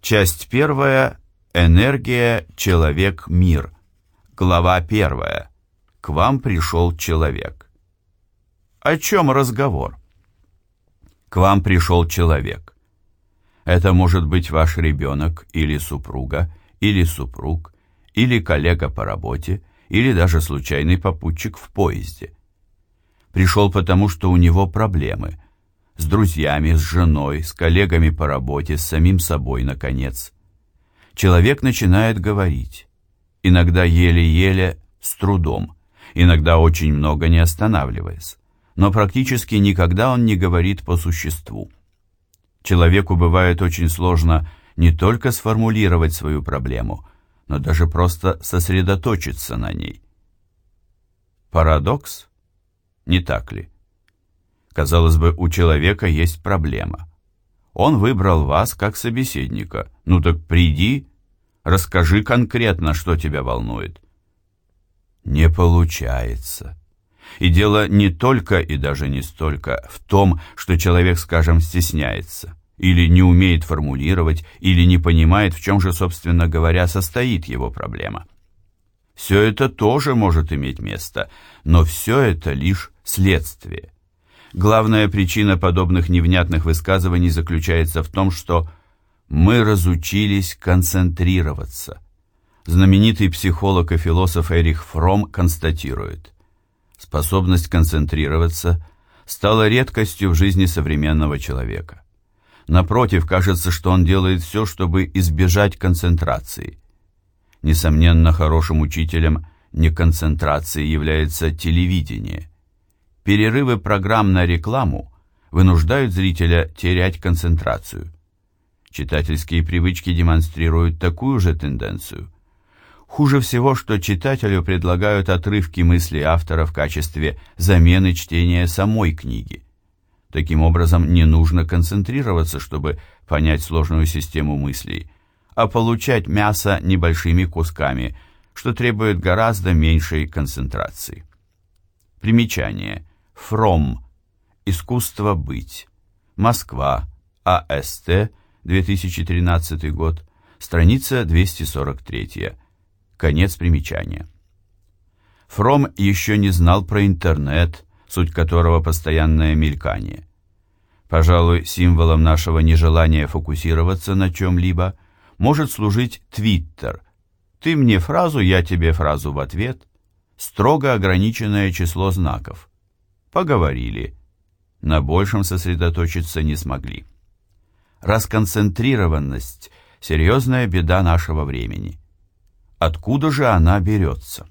Часть первая. Энергия, человек, мир. Глава первая. К вам пришел человек. О чем разговор? К вам пришел человек. Это может быть ваш ребенок или супруга, или супруг, или коллега по работе, или даже случайный попутчик в поезде. Пришел потому, что у него проблемы. С друзьями, с женой, с коллегами по работе, с самим собой, наконец. Человек начинает говорить. Иногда еле-еле, с трудом. Иногда очень много не останавливаясь. Но практически никогда он не говорит по существу. Человеку бывает очень сложно не только сформулировать свою проблему, но даже просто сосредоточиться на ней. Парадокс? Не так ли? Казалось бы, у человека есть проблема. Он выбрал вас как собеседника. Ну так приди, расскажи конкретно, что тебя волнует. Не получается. И дело не только и даже не столько в том, что человек, скажем, стесняется или не умеет формулировать, или не понимает, в чем же, собственно говоря, состоит его проблема. Все это тоже может иметь место, но все это лишь следствие. Главная причина подобных невнятных высказываний заключается в том, что мы разучились концентрироваться. Знаменитый психолог и философ Эрих Фром констатирует, способность концентрироваться стала редкостью в жизни современного человека. Напротив, кажется, что он делает все, чтобы избежать концентрации. Несомненно, хорошим учителем неконцентрации является телевидение. Перерывы программ на рекламу вынуждают зрителя терять концентрацию. Читательские привычки демонстрируют такую же тенденцию. Хуже всего, что читателю предлагают отрывки мысли автора в качестве замены чтения самой книги. Таким образом, не нужно концентрироваться, чтобы понять сложную систему мыслей, а получать мясо небольшими кусками, что требует гораздо меньшей концентрации. Примечание. Фром. Искусство быть. Москва. АСТ. 2013 год. Страница 243. Конец примечания. Фром еще не знал про интернет, суть которого постоянное мелькание. Пожалуй, символом нашего нежелания фокусироваться на чем-либо может служить Твиттер. Ты мне фразу, я тебе фразу в ответ. Строго ограниченное число знаков. Поговорили. На большем сосредоточиться не смогли. Расконцентрированность – серьезная беда нашего времени. Откуда же она берется?